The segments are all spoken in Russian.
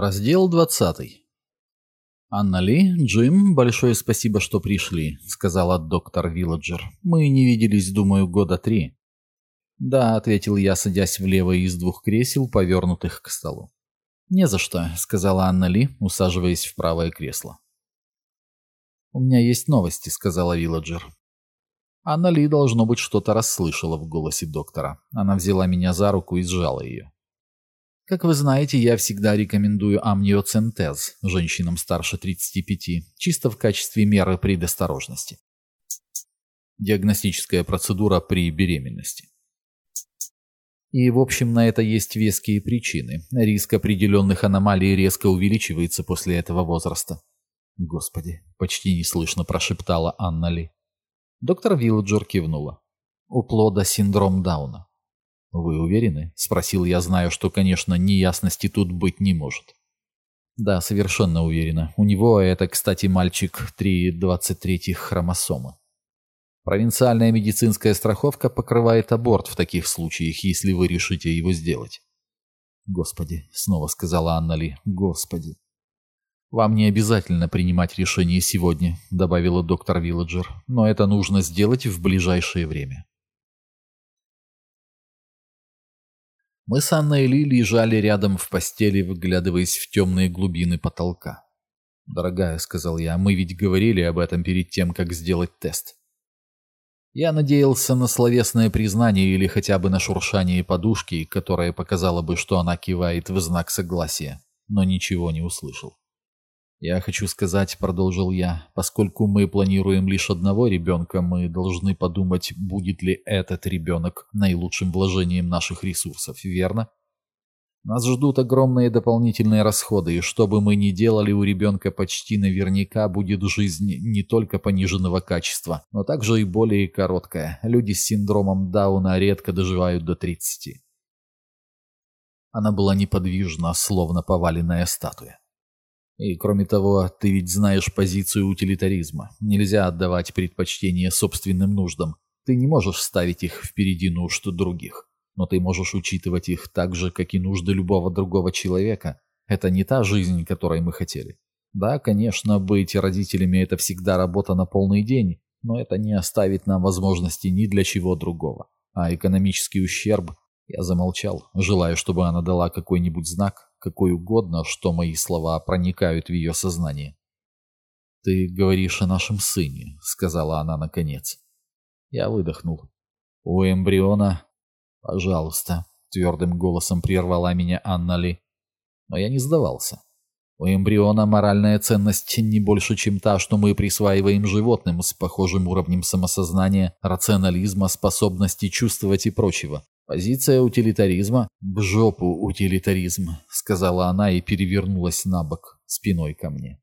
Раздел 20. «Анна Ли, Джим, большое спасибо, что пришли», — сказала доктор Вилладжер. «Мы не виделись, думаю, года три». «Да», — ответил я, садясь в левое из двух кресел, повернутых к столу. «Не за что», — сказала Анна Ли, усаживаясь в правое кресло. «У меня есть новости», — сказала Вилладжер. Анна Ли, должно быть, что-то расслышала в голосе доктора. Она взяла меня за руку и сжала ее. Как вы знаете, я всегда рекомендую амниоцентез женщинам старше 35, чисто в качестве меры предосторожности. Диагностическая процедура при беременности. И, в общем, на это есть веские причины. Риск определенных аномалий резко увеличивается после этого возраста. Господи, почти неслышно прошептала Анна Ли. Доктор Вилладжер кивнула. У плода синдром Дауна. «Вы уверены?» — спросил я, знаю, что, конечно, неясности тут быть не может. «Да, совершенно уверена. У него это, кстати, мальчик 3,23 хромосомы. Провинциальная медицинская страховка покрывает аборт в таких случаях, если вы решите его сделать». «Господи», — снова сказала Анна Ли, — «Господи». «Вам не обязательно принимать решение сегодня», — добавила доктор Вилладжер, — «но это нужно сделать в ближайшее время». Мы с Анной Ли лежали рядом в постели, выглядываясь в темные глубины потолка. «Дорогая», — сказал я, — «мы ведь говорили об этом перед тем, как сделать тест». Я надеялся на словесное признание или хотя бы на шуршание подушки, которое показало бы, что она кивает в знак согласия, но ничего не услышал. «Я хочу сказать», — продолжил я, — «поскольку мы планируем лишь одного ребенка, мы должны подумать, будет ли этот ребенок наилучшим вложением наших ресурсов, верно? Нас ждут огромные дополнительные расходы, и что бы мы ни делали, у ребенка почти наверняка будет жизнь не только пониженного качества, но также и более короткая. Люди с синдромом Дауна редко доживают до 30. Она была неподвижна, словно поваленная статуя. И кроме того, ты ведь знаешь позицию утилитаризма. Нельзя отдавать предпочтение собственным нуждам. Ты не можешь ставить их впереди нужд других. Но ты можешь учитывать их так же, как и нужды любого другого человека. Это не та жизнь, которой мы хотели. Да, конечно, быть родителями – это всегда работа на полный день, но это не оставит нам возможности ни для чего другого. А экономический ущерб я замолчал, желая, чтобы она дала какой-нибудь знак, какой угодно, что мои слова проникают в ее сознание. «Ты говоришь о нашем сыне», — сказала она наконец. Я выдохнул. «У эмбриона...» «Пожалуйста», — твердым голосом прервала меня Анна Ли. Но я не сдавался. У эмбриона моральная ценность не больше, чем та, что мы присваиваем животным с похожим уровнем самосознания, рационализма, способности чувствовать и прочего. «Позиция утилитаризма?» «В жопу утилитаризм», — сказала она и перевернулась на бок, спиной ко мне.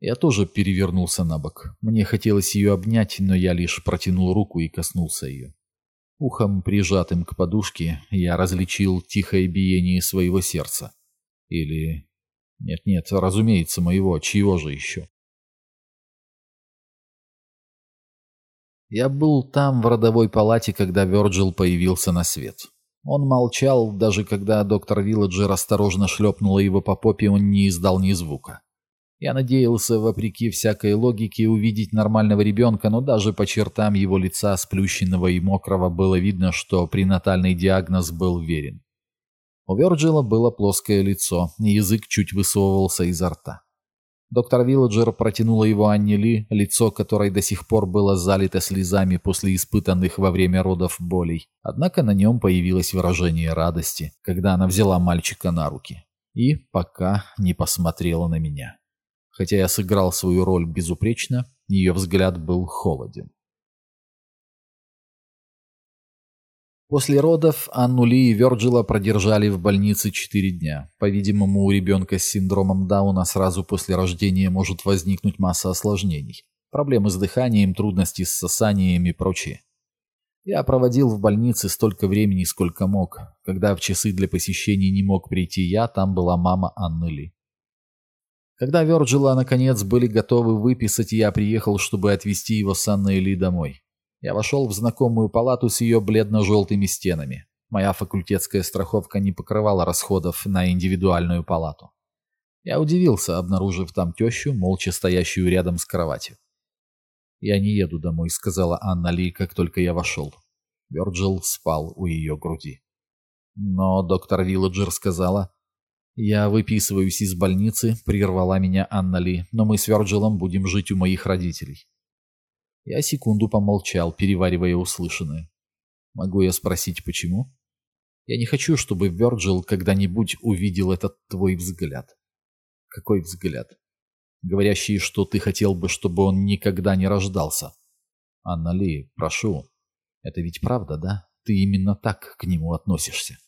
Я тоже перевернулся на бок. Мне хотелось ее обнять, но я лишь протянул руку и коснулся ее. Ухом, прижатым к подушке, я различил тихое биение своего сердца. Или... Нет-нет, разумеется, моего, чьего же еще? Я был там, в родовой палате, когда Вёрджил появился на свет. Он молчал, даже когда доктор Вилладжер осторожно шлепнула его по попе, он не издал ни звука. Я надеялся, вопреки всякой логике, увидеть нормального ребенка, но даже по чертам его лица, сплющенного и мокрого, было видно, что пренатальный диагноз был верен. У Вёрджила было плоское лицо, язык чуть высовывался изо рта. Доктор Вилладжер протянула его Анне Ли, лицо которой до сих пор было залито слезами после испытанных во время родов болей. Однако на нем появилось выражение радости, когда она взяла мальчика на руки. И пока не посмотрела на меня. Хотя я сыграл свою роль безупречно, ее взгляд был холоден. После родов Анну Ли и Вёрджила продержали в больнице 4 дня. По-видимому, у ребенка с синдромом Дауна сразу после рождения может возникнуть масса осложнений. Проблемы с дыханием, трудности с сосанием и прочее. Я проводил в больнице столько времени, сколько мог. Когда в часы для посещений не мог прийти я, там была мама Анны Ли. Когда Вёрджила, наконец, были готовы выписать, я приехал, чтобы отвезти его с Анной Ли домой. Я вошел в знакомую палату с ее бледно-желтыми стенами. Моя факультетская страховка не покрывала расходов на индивидуальную палату. Я удивился, обнаружив там тещу, молча стоящую рядом с кроватью. «Я не еду домой», — сказала Анна Ли, как только я вошел. Вёрджил спал у ее груди. Но доктор Вилладжер сказала... «Я выписываюсь из больницы», — прервала меня Анна Ли, «но мы с Вёрджилом будем жить у моих родителей». Я секунду помолчал, переваривая услышанное. «Могу я спросить, почему?» «Я не хочу, чтобы Вёрджил когда-нибудь увидел этот твой взгляд». «Какой взгляд?» «Говорящий, что ты хотел бы, чтобы он никогда не рождался». «Анна Ли, прошу. Это ведь правда, да? Ты именно так к нему относишься».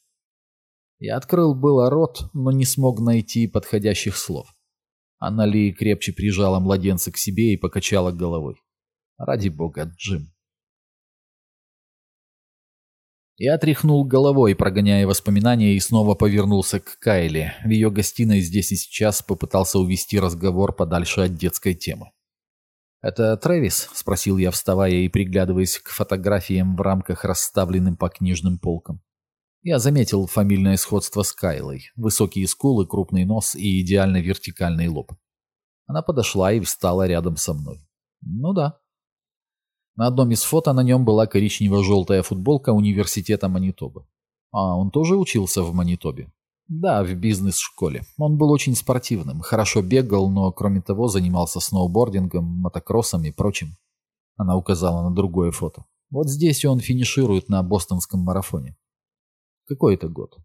Я открыл было рот, но не смог найти подходящих слов. Анна Ли крепче прижала младенца к себе и покачала головой. «Ради бога, Джим». Я тряхнул головой, прогоняя воспоминания, и снова повернулся к Кайле. В ее гостиной здесь и сейчас попытался увести разговор подальше от детской темы. «Это Трэвис?» — спросил я, вставая и приглядываясь к фотографиям в рамках, расставленным по книжным полкам. Я заметил фамильное сходство с Кайлой. Высокие скулы, крупный нос и идеально вертикальный лоб. Она подошла и встала рядом со мной. Ну да. На одном из фото на нем была коричнево-желтая футболка университета Манитобы. А он тоже учился в Манитобе? Да, в бизнес-школе. Он был очень спортивным, хорошо бегал, но кроме того занимался сноубордингом, мотокроссом и прочим. Она указала на другое фото. Вот здесь он финиширует на бостонском марафоне. Какой это год?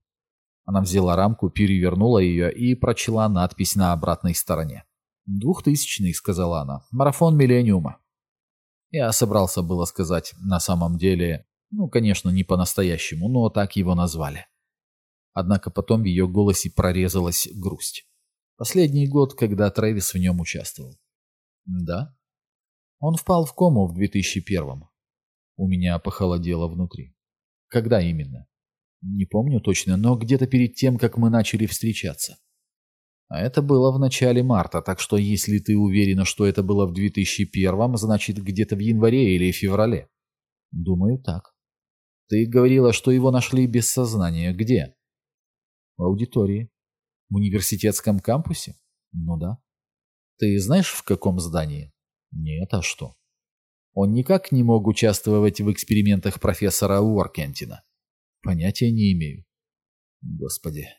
Она взяла рамку, перевернула ее и прочла надпись на обратной стороне. «Двухтысячный», — сказала она. «Марафон Миллениума». Я собрался было сказать, на самом деле, ну, конечно, не по-настоящему, но так его назвали. Однако потом в ее голосе прорезалась грусть. Последний год, когда Трэвис в нем участвовал. Да? Он впал в кому в 2001-м. У меня похолодело внутри. Когда именно? Не помню точно, но где-то перед тем, как мы начали встречаться. А это было в начале марта, так что если ты уверена, что это было в 2001, значит где-то в январе или феврале. Думаю, так. Ты говорила, что его нашли без сознания. Где? В аудитории. В университетском кампусе? Ну да. Ты знаешь, в каком здании? Нет, а что? Он никак не мог участвовать в экспериментах профессора Уоркентина. Понятия не имею. Господи.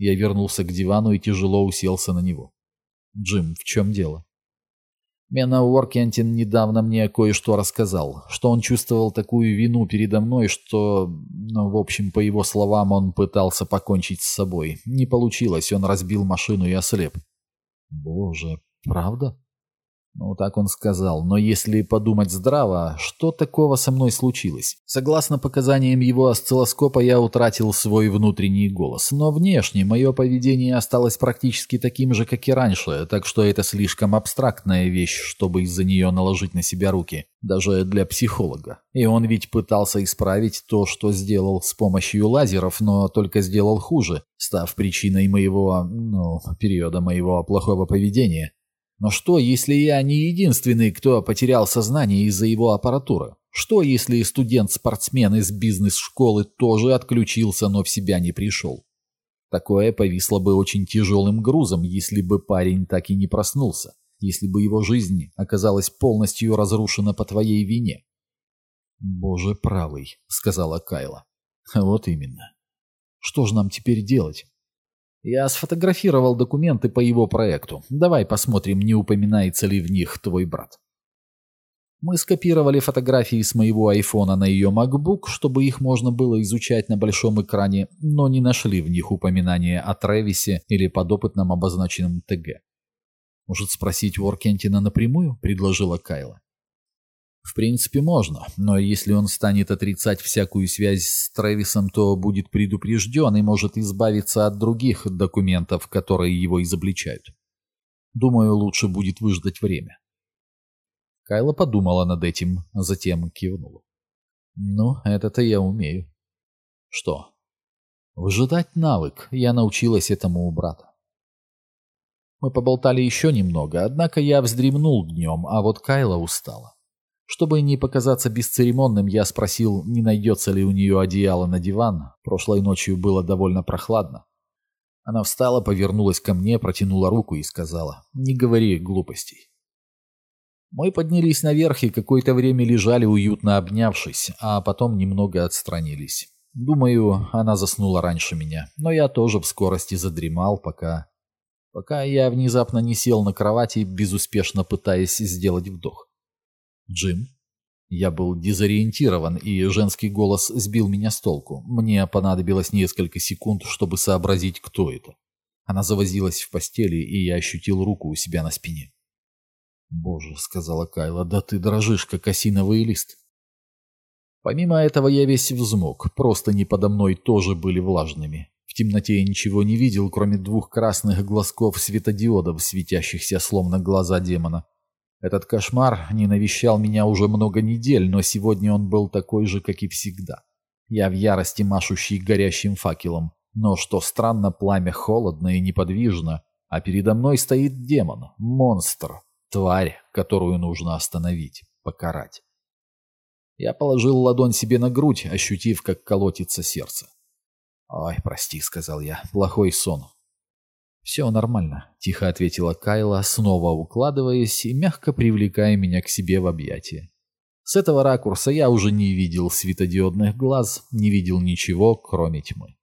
Я вернулся к дивану и тяжело уселся на него. Джим, в чем дело? Мена Уоркентин недавно мне кое-что рассказал, что он чувствовал такую вину передо мной, что, ну, в общем, по его словам, он пытался покончить с собой. Не получилось, он разбил машину и ослеп. Боже, правда? Ну, так он сказал. Но если подумать здраво, что такого со мной случилось? Согласно показаниям его осциллоскопа, я утратил свой внутренний голос. Но внешне мое поведение осталось практически таким же, как и раньше, так что это слишком абстрактная вещь, чтобы из-за нее наложить на себя руки. Даже для психолога. И он ведь пытался исправить то, что сделал с помощью лазеров, но только сделал хуже, став причиной моего, ну, периода моего плохого поведения. Но что, если я не единственный, кто потерял сознание из-за его аппаратуры? Что, если студент-спортсмен из бизнес-школы тоже отключился, но в себя не пришел? Такое повисло бы очень тяжелым грузом, если бы парень так и не проснулся, если бы его жизнь оказалась полностью разрушена по твоей вине. «Боже правый», — сказала Кайла. «Вот именно. Что же нам теперь делать?» Я сфотографировал документы по его проекту. Давай посмотрим, не упоминается ли в них твой брат. Мы скопировали фотографии с моего айфона на ее MacBook, чтобы их можно было изучать на большом экране, но не нашли в них упоминания о Трэвисе или подопытном обозначенном ТГ. «Может спросить у Оркентина напрямую?» – предложила Кайла. В принципе, можно, но если он станет отрицать всякую связь с Трэвисом, то будет предупрежден и может избавиться от других документов, которые его изобличают. Думаю, лучше будет выждать время. Кайла подумала над этим, затем кивнула. Ну, это-то я умею. Что? Выжидать навык. Я научилась этому у брата. Мы поболтали еще немного, однако я вздремнул днем, а вот Кайла устала. Чтобы не показаться бесцеремонным, я спросил, не найдется ли у нее одеяло на диван. Прошлой ночью было довольно прохладно. Она встала, повернулась ко мне, протянула руку и сказала, «Не говори глупостей». Мы поднялись наверх и какое-то время лежали уютно обнявшись, а потом немного отстранились. Думаю, она заснула раньше меня, но я тоже в скорости задремал, пока... Пока я внезапно не сел на кровати, безуспешно пытаясь сделать вдох. «Джим?» Я был дезориентирован, и женский голос сбил меня с толку. Мне понадобилось несколько секунд, чтобы сообразить, кто это. Она завозилась в постели, и я ощутил руку у себя на спине. «Боже», — сказала Кайла, — «да ты дрожишь, как осиновый лист». Помимо этого я весь взмок, просто не подо мной тоже были влажными. В темноте я ничего не видел, кроме двух красных глазков светодиодов, светящихся словно глаза демона. Этот кошмар не навещал меня уже много недель, но сегодня он был такой же, как и всегда. Я в ярости машущий горящим факелом, но, что странно, пламя холодно и неподвижно, а передо мной стоит демон, монстр, тварь, которую нужно остановить, покарать. Я положил ладонь себе на грудь, ощутив, как колотится сердце. «Ой, прости», — сказал я, — «плохой сон. «Все нормально», — тихо ответила Кайла, снова укладываясь и мягко привлекая меня к себе в объятия. С этого ракурса я уже не видел светодиодных глаз, не видел ничего, кроме тьмы.